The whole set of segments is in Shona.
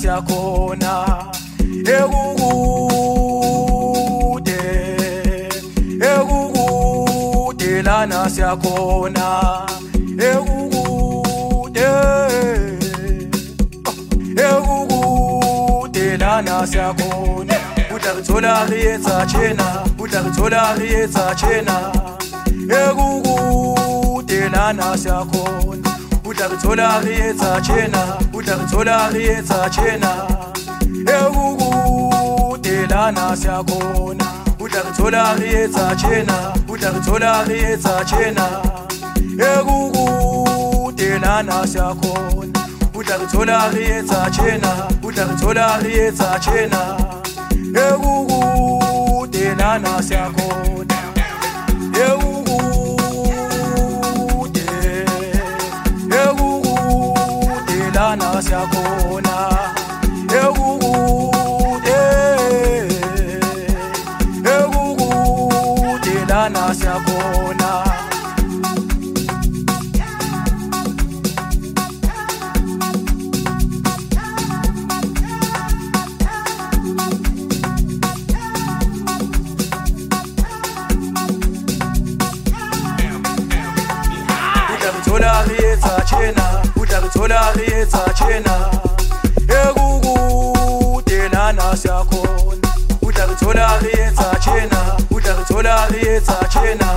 siyakhona ekukude ekukude lana siyakhona ekukude ekukude lana siyakhona uda kuthola riyetsa chena uda kuthola riyetsa chena ekukude lana siyakhona uda kuthola riyetsa chena kodwa ngithola riyetha chena ekukudelana siyakhona kudla ngithola riyetha chena kudla ngithola riyetha chena ekukudelana siyakhona kudla ngithola riyetha chena kudla ngithola riyetha chena ekukudelana siyakhona kana siyabona Hola, Rieta, Chena. Ego, Tena, Nasia, Ko. siyetsa chena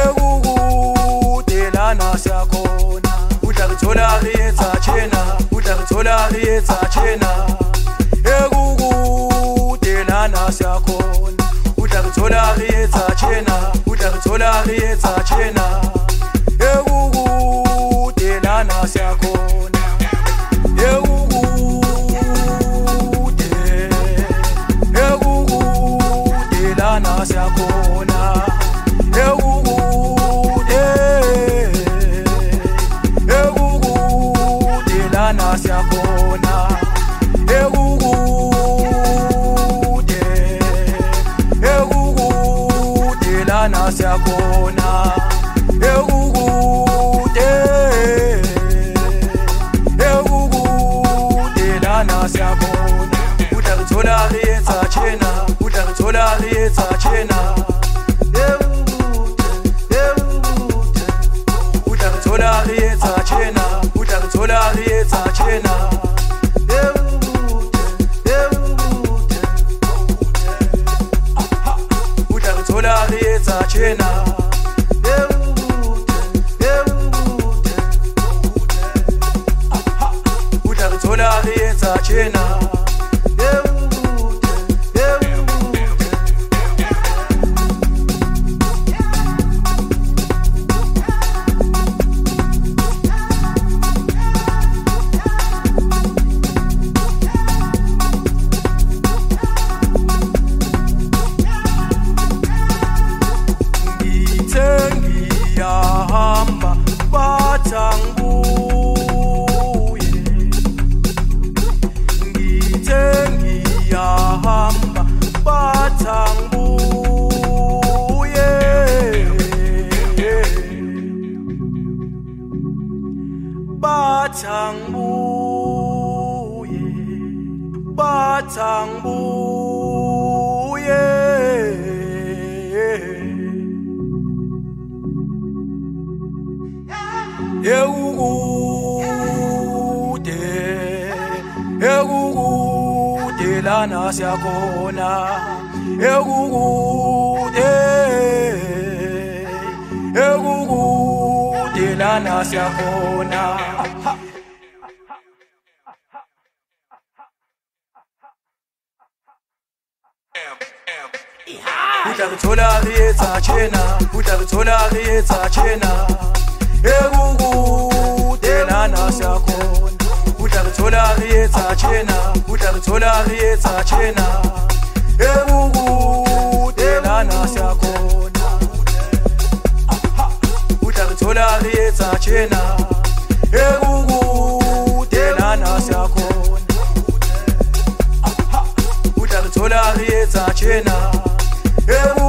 ekukudelana siyakhona udla ngithola riyetsa chena udla ngithola riyetsa chena ekukudelana siyakhona udla ngithola riyetsa chena udla ngithola riyetsa chena kana siyabona ekukude ekukude lana siyabona ekukude ekukude lana siyabona udla ngithola ngiyetha tjena udla ngithola ngiyetha tjena watching bathangubuye lana siyakhona ekukude ekukude lana siyakhona utavitholakuyetsa tshena utavitholakuyetsa tshena ekukude nana siyakhona utavitholakuyetsa tshena utavitholakuyetsa tshena ekukude nana siyakhona utavitholakuyetsa tshena ekukude nana siyakhona utavitholakuyetsa tshena Eu